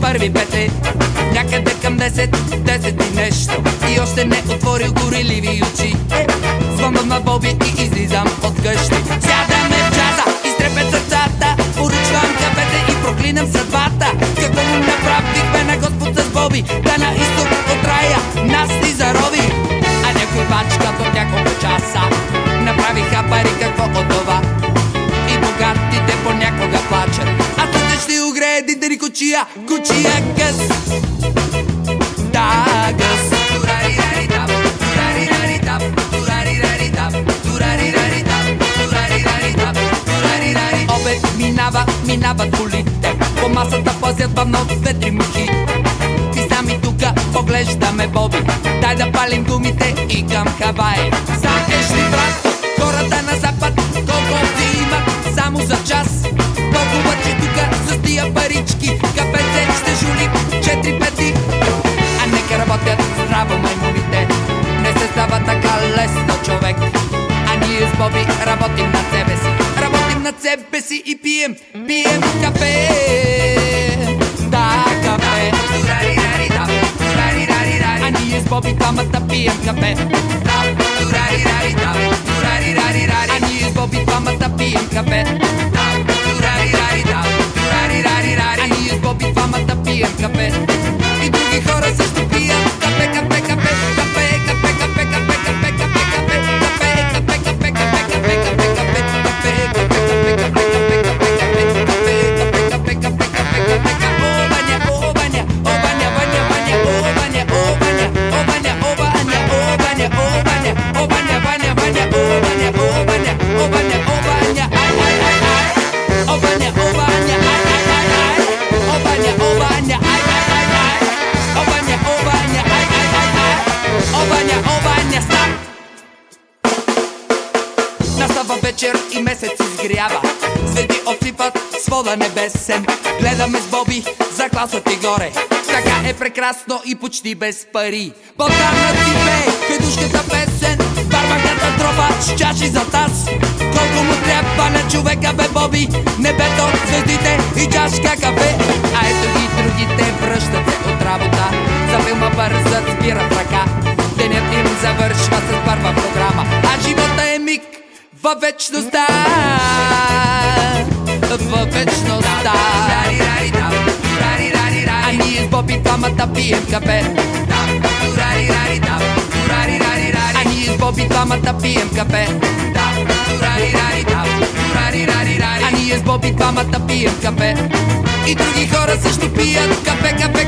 първи петли Някъде към 10, 10 и нещо. И още не отворил гориливи очи дидери кучия Кучия гъс. Да. Обед минава, минават колите По масата пазят бавно две-три мухи И сами тука поглеждаме Боби Дай да палим гумите и към Хавай. Знаеш ли брат, хората на запад Колко ти Боби работим над себе си. Работим над себе си и пием, пием кафе. Да, кафе. А ние с Боби двамата пием кафе. А ние с Боби двамата пием кафе вечер и месец изгрява. Звезди обсипат свода небесен. Гледаме с Боби за класът и горе. Така е прекрасно и почти без пари. Ботанът си пее хедушката песен. Барбаката тропа с чаши за таз. Колко му трябва на човека бе Боби? Небето, звездите и чашка кафе. А ето ги другите връщат се от работа. За филма бързат спират във вечността. Във вечността. А ние с Боби двамата пием кафе. А ние с Боби двамата пием кафе. А ние с Боби двамата пием кафе. И други хора също пият кафе, кафе,